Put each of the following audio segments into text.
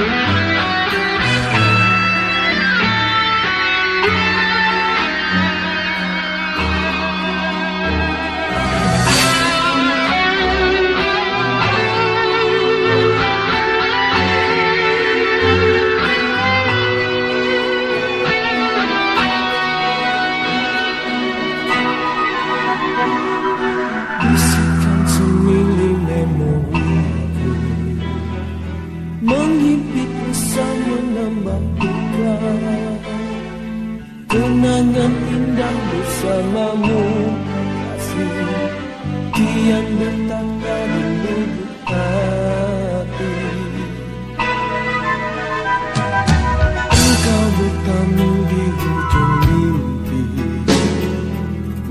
Yeah. bersamamu. Kasih kian bertambah di lubuk hati Engkau bertamu di hujung mimpi.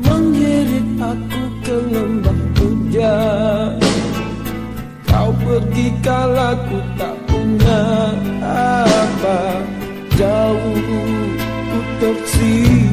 Mengirit aku ke lembah hujan Kau pergi kala ku tak punya apa. Jauh ku tersiap